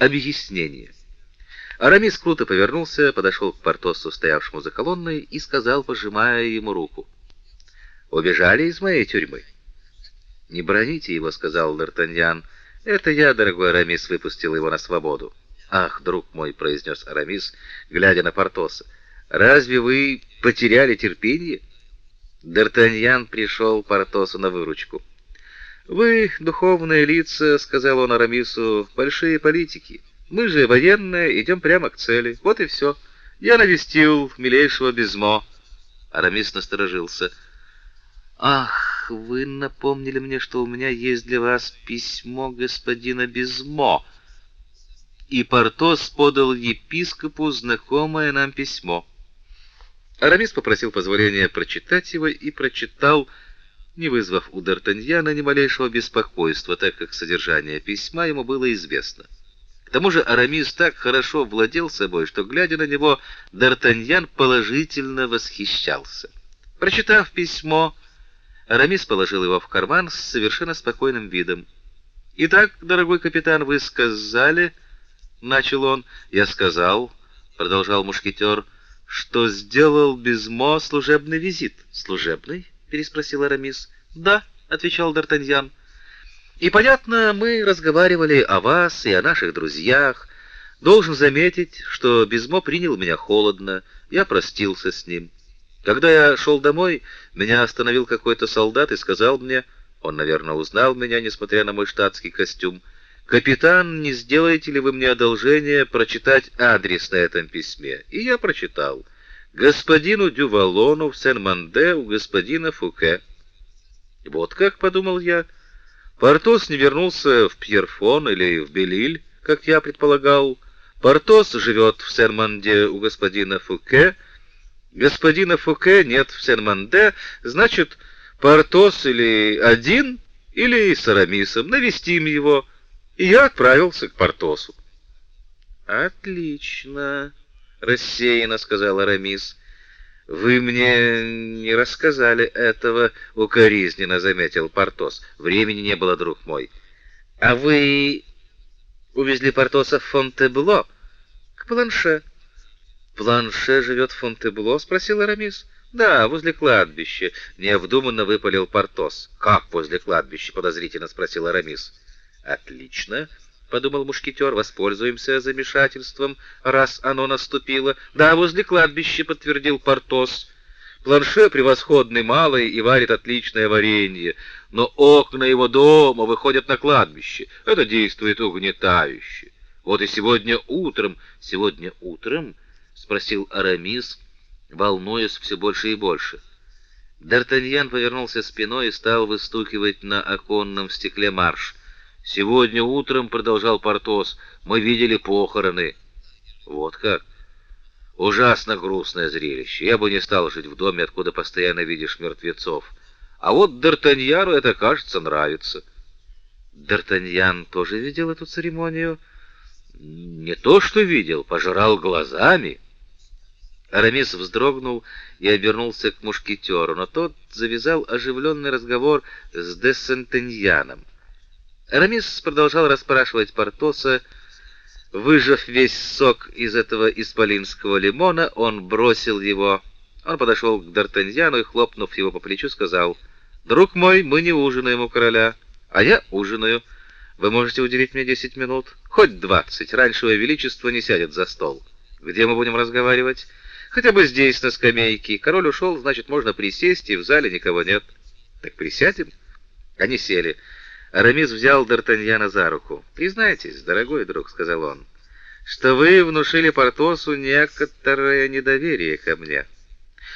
Объяснение. Арамис круто повернулся, подошел к Портосу, стоявшему за колонной, и сказал, пожимая ему руку: "Убежали из моей тюрьмы". "Не броните его", сказал Д'Артаньян. "Это я, дорогой Арамис, выпустил его на свободу". "Ах, друг мой", произнес Арамис, глядя на Портоса. "Разве вы потеряли терпение?" Д'Артаньян пришел Портосу на выручку. Вы духовные лица, сказал он Арамису, большие политики. Мы же военные, идем прямо к цели. Вот и все. Я навестил милейшего Безмо. Арамис насторожился. Ах, вы напомнили мне, что у меня есть для вас письмо господина Безмо. И Портос подал епископу знакомое нам письмо. Арамис попросил позволения прочитать его и прочитал не вызвав у Д'Артаньяна ни малейшего беспокойства, так как содержание письма ему было известно. К тому же Арамис так хорошо владел собой, что глядя на него, Д'Артаньян положительно восхищался. Прочитав письмо, Арамис положил его в карман с совершенно спокойным видом. "Итак, дорогой капитан, вы сказали, начал он. "Я сказал", продолжал мушкетер, "что сделал Безмо служебный визит". "Служебный?" Переспросил Арамис. "Да", отвечал Д'Артаньян. "И понятно, мы разговаривали о вас и о наших друзьях. Должен заметить, что Безмо принял меня холодно. Я простился с ним. Когда я шел домой, меня остановил какой-то солдат и сказал мне, он, наверное, узнал меня, несмотря на мой штатский костюм: "Капитан, не сделаете ли вы мне одолжение прочитать адрес на этом письме?" И я прочитал господину Дювалону в Сен-Манде у господина Фуке. Вот как подумал я. Портос не вернулся в Пьерфон или в Белиль, как я предполагал. Портос живет в Сен-Манде у господина Фуке. Господина Фуке нет в Сен-Манде, значит, Портос или один, или с Арамисом навестим его. И я отправился к Портосу. Отлично рассеянно сказал Арамис. Вы мне не рассказали этого, укоризненно заметил Портос. Времени не было, друг мой. А вы увезли Портоса в Фонтебло к Планше. Планше живет в Фонтебло, спросил Арамис. Да, возле кладбища, необдуманно выпалил Портос. Как возле кладбища? подозрительно спросил Арамис. Отлично подумал мушкетер, воспользуемся замешательством, раз оно наступило. Да, возле кладбища, подтвердил Портос. Планше превосходный малый и варит отличное варенье, но окна его дома выходят на кладбище. Это действует угнетающе. Вот и сегодня утром, сегодня утром, спросил Арамис, волнуясь все больше и больше. Д'Артаньян повернулся спиной и стал выстукивать на оконном стекле марш. Сегодня утром, продолжал Портос, мы видели похороны. Вот как. Ужасно грустное зрелище. Я бы не стал жить в доме, откуда постоянно видишь мертвецов. А вот Д'Артаньяну это, кажется, нравится. Д'Артаньян тоже видел эту церемонию? Не то, что видел, пожирал глазами. Арамис вздрогнул и обернулся к мушкетеру, но тот завязал оживленный разговор с де Сентеньяном. Арамис продолжал расспрашивать Портоса. Выжав весь сок из этого исполинского лимона, он бросил его. Он подошел к Д'Артаньяну и, хлопнув его по плечу, сказал, «Друг мой, мы не ужинаем у короля, а я ужинаю. Вы можете уделить мне десять минут, хоть двадцать. Раньше его величество не сядет за стол. Где мы будем разговаривать? Хотя бы здесь, на скамейке. Король ушел, значит, можно присесть, и в зале никого нет. Так присядем?» Они сели. Арамис взял Д'Артаньяна за руку. "Признайтесь, дорогой друг", сказал он, "что вы внушили Портосу некоторое недоверие ко мне.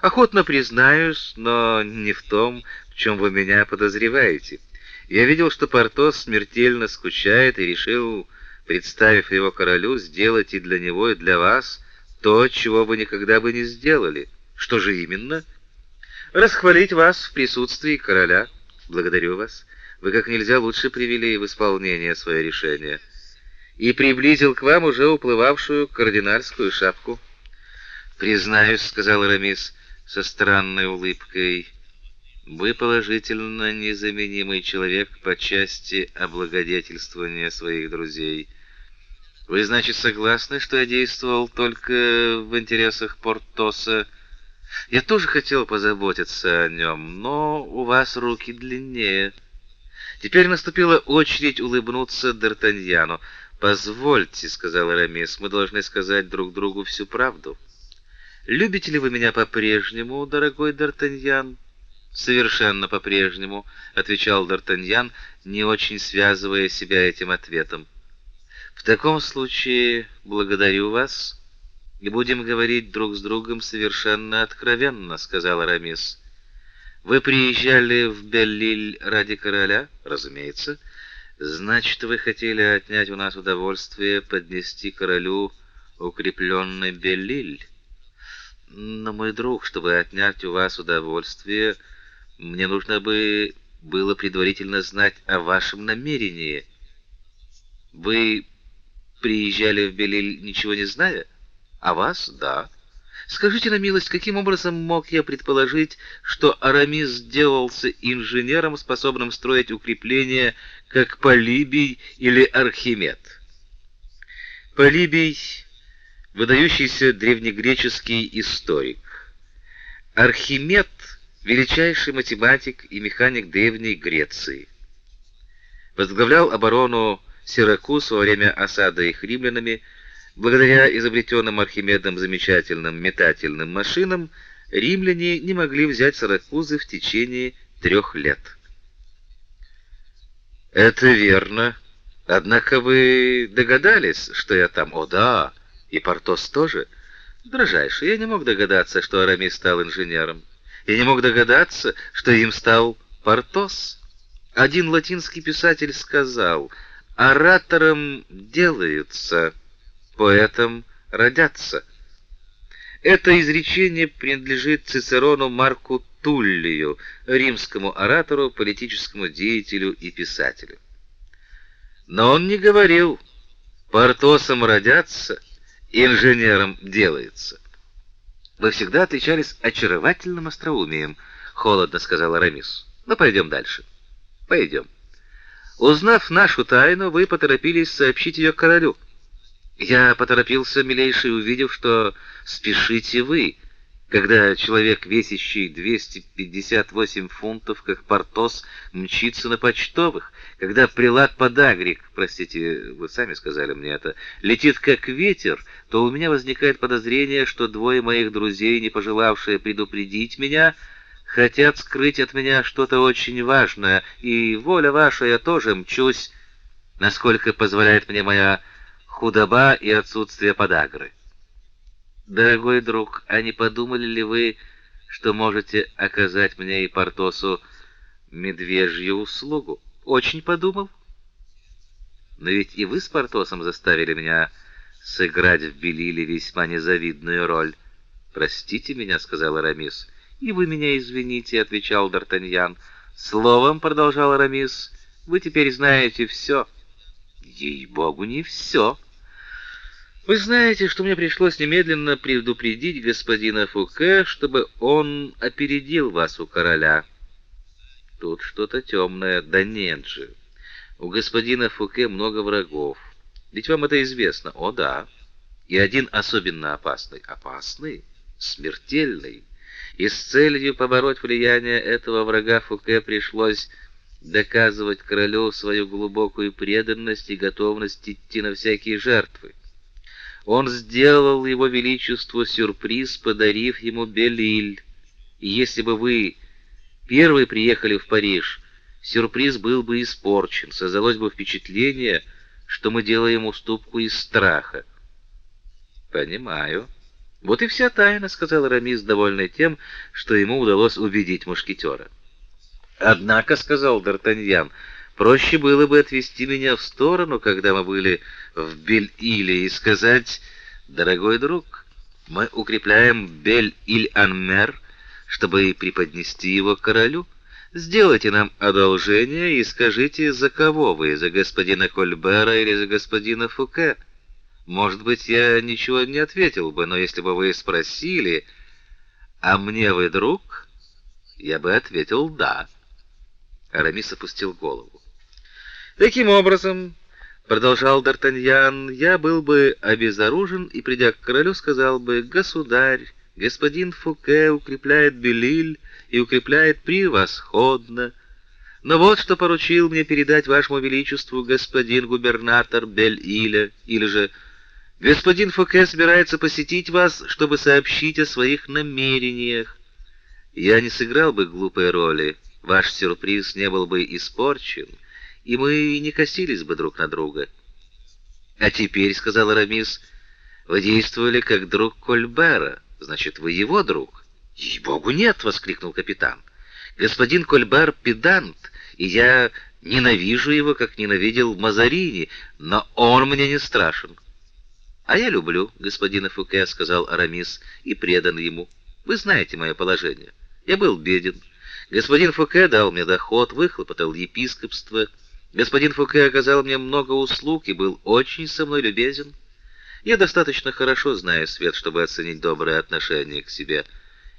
Охотно признаюсь, но не в том, в чем вы меня подозреваете. Я видел, что Портос смертельно скучает и решил, представив его королю, сделать и для него, и для вас то, чего вы никогда бы не сделали. Что же именно? Расхвалить вас в присутствии короля. Благодарю вас. Вы как нельзя лучше привели в исполнение свое решение и приблизил к вам уже уплывавшую кардинальскую шапку. Признаюсь, сказал Рамис со странной улыбкой. Вы положительно незаменимый человек по части облагодетельствования своих друзей. Вы, значит, согласны, что я действовал только в интересах Портоса? Я тоже хотел позаботиться о нем, но у вас руки длиннее. Теперь наступила очередь улыбнуться Д'Артаньяну. Позвольте, сказал Арамис, мы должны сказать друг другу всю правду. Любите ли вы меня по-прежнему, дорогой Д'Артаньян? Совершенно по-прежнему, отвечал Д'Артаньян, не очень связывая себя этим ответом. В таком случае благодарю вас и будем говорить друг с другом совершенно откровенно, сказал Арамис. Вы приезжали в Беллиль ради короля, разумеется. Значит, вы хотели отнять у нас удовольствие поднести королю укрепленный Беллиль. Но мой друг, чтобы отнять у вас удовольствие, мне нужно бы было предварительно знать о вашем намерении. Вы приезжали в Белиль, ничего не зная? А вас? Да. Скажите на милость, каким образом мог я предположить, что Арамис сделался инженером, способным строить укрепления, как Полибий или Архимед? Полибий выдающийся древнегреческий историк. Архимед величайший математик и механик древней Греции. Возглавлял оборону Сиракуз во время осады их римлянами Благодаря изобретенным Архимедом замечательным метательным машинам, римляне не могли взять Сиракузы в течение трех лет. Это верно. Однако вы догадались, что я там? О, да. И Портос тоже. Дрожайший, я не мог догадаться, что Арамис стал инженером. Я не мог догадаться, что им стал Портос. Один латинский писатель сказал: "Оратором делаются поэтом родятся. Это изречение принадлежит Цицерону Марку Туллию, римскому оратору, политическому деятелю и писателю. Но он не говорил: "Портосом родятся, инженером делается". Вы всегда отличались очаровательным остроумием, холодно сказал Арамис. Но «Ну, пойдем дальше. Пойдем. Узнав нашу тайну, вы поторопились сообщить ее королю. Я поторопился, милейший, увидев, что спешите вы. Когда человек, весящий 258 фунтов, как Портос, мчится на почтовых, когда прилад подагрик, простите, вы сами сказали мне это, летит как ветер, то у меня возникает подозрение, что двое моих друзей, не пожелавшие предупредить меня, хотят скрыть от меня что-то очень важное, и воля ваша, я тоже мчусь, насколько позволяет мне моя худоба и отсутствие подагры. Дорогой друг, а не подумали ли вы, что можете оказать мне и Портосу медвежью услугу? Очень подумал. Но ведь и вы с Портосом заставили меня сыграть в Белиле весьма незавидную роль. Простите меня, сказал Арамис. И вы меня извините, отвечал Д'Артаньян. Словом, продолжал Арамис, вы теперь знаете все. Ей-богу, не все. Вы знаете, что мне пришлось немедленно предупредить господина Фуке, чтобы он опередил вас у короля. Тут что-то темное, да нет же. У господина Фуке много врагов. Ведь вам это известно. О да. И один особенно опасный, опасный, смертельный. И с целью побороть влияние этого врага Фуке пришлось доказывать королю свою глубокую преданность и готовность идти на всякие жертвы. Он сделал его величеству сюрприз, подарив ему Белиль. И если бы вы первый приехали в Париж, сюрприз был бы испорчен, создалось бы впечатление, что мы делаем уступку из страха. Понимаю. Вот и вся тайна, сказал Рамис, довольный тем, что ему удалось убедить мушкетера. Однако, сказал Д'Артаньян, проще было бы отвести меня в сторону, когда мы были в Бель-Иле, и сказать: "Дорогой друг, мы укрепляем Бель-Иль-Анмер, чтобы преподнести его королю. Сделайте нам одолжение и скажите, за кого вы, за господина Кольбера или за господина Фуке?" Может быть, я ничего не ответил бы, но если бы вы спросили: "А мне вы друг?" я бы ответил: "Да". Арамис опустил голову. Таким образом, продолжал Д'Артаньян, я был бы обезоружен и придя к королю сказал бы: "Государь, господин Фуке укрепляет Белиль и укрепляет превосходно. Но вот что поручил мне передать вашему величеству господин губернатор Бель-Иля, или же господин Фуке собирается посетить вас, чтобы сообщить о своих намерениях. Я не сыграл бы глупой роли, ваш сюрприз не был бы испорчен, и мы не косились бы друг на друга. А теперь, сказал Арамис, вы действовали как друг Кольбера, значит, вы его друг. "Ей-богу, нет", воскликнул капитан. "Господин Кольбер педант, и я ненавижу его, как ненавидел Мазарини, но он мне не страшен". "А я люблю господина Фуке", сказал Арамис, и предан ему. "Вы знаете мое положение. Я был беден. Господин Фуке дал мне доход, выхлопотал епископство. Господин Фуке оказал мне много услуг и был очень со мной любезен. Я достаточно хорошо знаю свет, чтобы оценить доброе отношение к себе.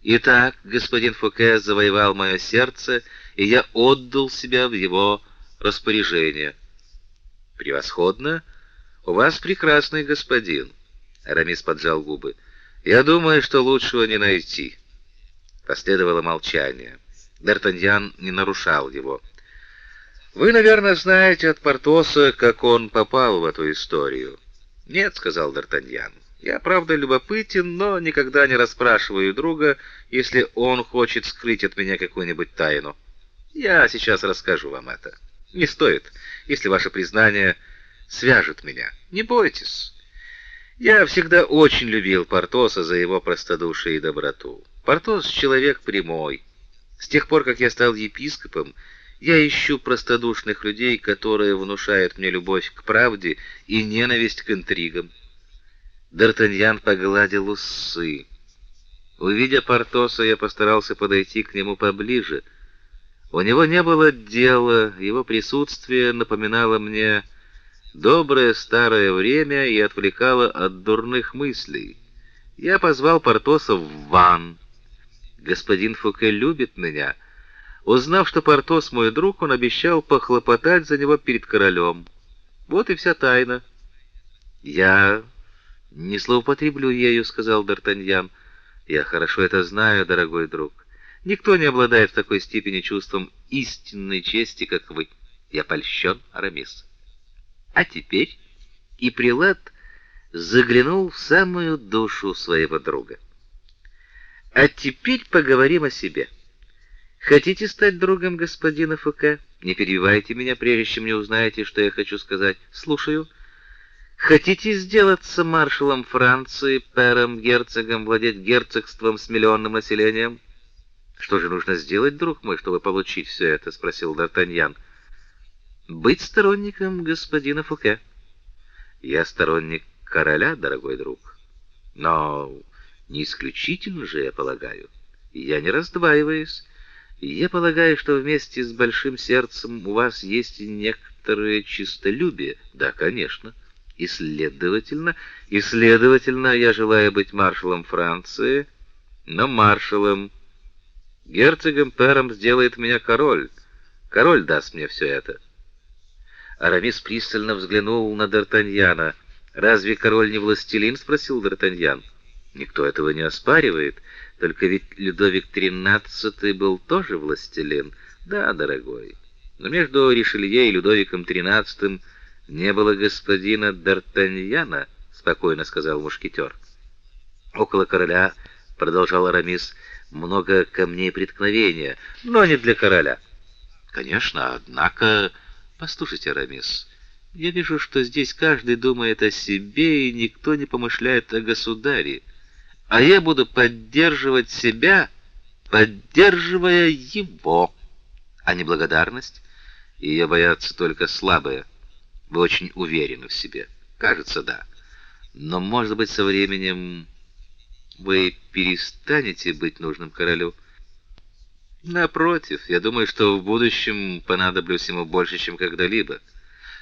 Итак, господин Фуке завоевал мое сердце, и я отдал себя в его распоряжение. Превосходно. У вас прекрасный господин. Арамис поджал губы. Я думаю, что лучшего не найти. Последовало молчание. Д'Артаньян не нарушал его. Вы, наверное, знаете от Портоса, как он попал в эту историю. Нет, сказал Д'Артаньян. Я, правда, любопытен, но никогда не расспрашиваю друга, если он хочет скрыть от меня какую-нибудь тайну. Я сейчас расскажу вам это. Не стоит, если ваше признание свяжет меня. Не бойтесь. Я всегда очень любил Портоса за его простодушие и доброту. Портос человек прямой. С тех пор, как я стал епископом, я ищу простодушных людей, которые внушают мне любовь к правде и ненависть к интригам. Д'Артаньян погладил усы. Увидя Портоса, я постарался подойти к нему поближе. У него не было дела, его присутствие напоминало мне доброе старое время и отвлекало от дурных мыслей. Я позвал Портоса в ван. Господин Фуке любит меня — Узнав, что Портос мой друг, он обещал похлопотать за него перед королем. Вот и вся тайна. Я не злоупотреблю ею, сказал Д'Артаньян. Я хорошо это знаю, дорогой друг. Никто не обладает в такой степени чувством истинной чести, как вы. Я польщен, Арамис. А теперь и прилад заглянул в самую душу своего друга. А теперь поговорим о себе. Хотите стать другом господина Фуке? Не перебивайте меня, прежде чем не узнаете, что я хочу сказать. Слушаю. Хотите сделаться маршалом Франции, пером, герцогом, владеть герцогством с миллионным населением? Что же нужно сделать, друг мой, чтобы получить все это, спросил Д'Артаньян. Быть сторонником господина Фуке. Я сторонник короля, дорогой друг. Но не исключительно же, я полагаю. Я не раздваиваюсь. Я полагаю, что вместе с большим сердцем у вас есть и некоторое чистолюбие. Да, конечно. И следовательно, и следовательно, я желаю быть маршалом Франции, но маршалом герцогом Пером сделает меня король. Король даст мне все это. Арамис пристально взглянул на Д'Артаньяна. Разве король не властелин, спросил Д'Артаньян. Никто этого не оспаривает. Только ведь Людовик XIII был тоже властелин. Да, дорогой. Но между Ришелье и Людовиком XIII не было господина Д'Артаньяна, спокойно сказал мушкетер. Около короля, продолжал Арамис, много камней преткновения, но не для короля. Конечно, однако, послушайте, Арамис, я вижу, что здесь каждый думает о себе, и никто не помышляет о государе а я буду поддерживать себя, поддерживая его. А не благодарность? Ее боятся только слабые. Вы очень уверены в себе. Кажется, да. Но, может быть, со временем вы перестанете быть нужным королю. Напротив, я думаю, что в будущем понадоблюсь ему больше, чем когда-либо.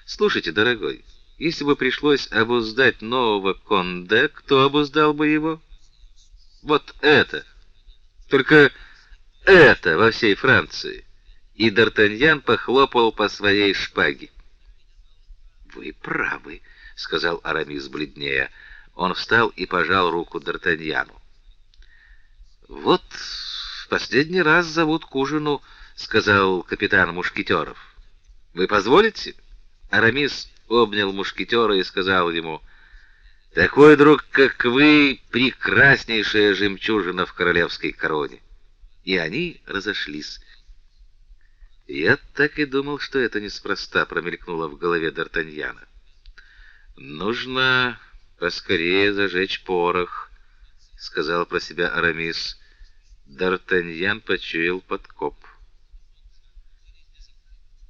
Слушайте, дорогой, если бы пришлось обуздать нового Конде, кто обуздал бы его? Вот это. Только это во всей Франции. И Д'Артаньян похлопал по своей шпаге. Вы правы, сказал Арамис бледнее. Он встал и пожал руку Д'Артаньяну. Вот в последний раз зовут к ужину, сказал капитан мушкетеров. Вы позволите? Арамис обнял мушкетера и сказал ему: "Такой друг, как вы, прекраснейшая жемчужина в королевской короне". И они разошлись. Я так и думал, что это неспроста промелькнуло в голове Д'Артаньяна. Нужно поскорее зажечь порох, сказал про себя Арамис. Д'Артаньян почуял подкоп.